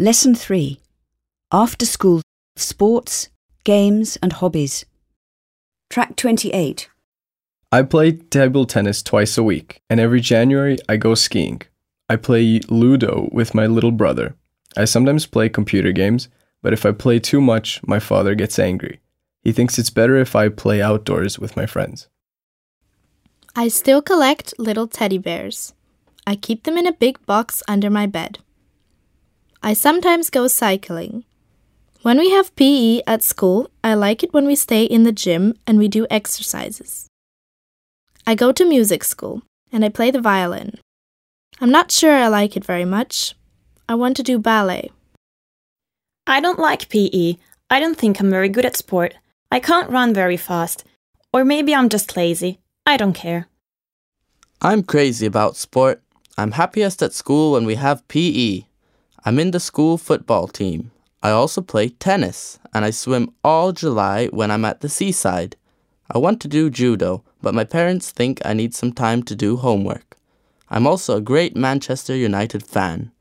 Lesson 3 After School Sports, Games and Hobbies. Track 28. I play table tennis twice a week, and every January I go skiing. I play Ludo with my little brother. I sometimes play computer games, but if I play too much, my father gets angry. He thinks it's better if I play outdoors with my friends. I still collect little teddy bears. I keep them in a big box under my bed. I sometimes go cycling. When we have PE at school, I like it when we stay in the gym and we do exercises. I go to music school and I play the violin. I'm not sure I like it very much. I want to do ballet. I don't like PE. I don't think I'm very good at sport. I can't run very fast. Or maybe I'm just lazy. I don't care. I'm crazy about sport. I'm happiest at school when we have PE. I'm in the school football team. I also play tennis, and I swim all July when I'm at the seaside. I want to do judo, but my parents think I need some time to do homework. I'm also a great Manchester United fan.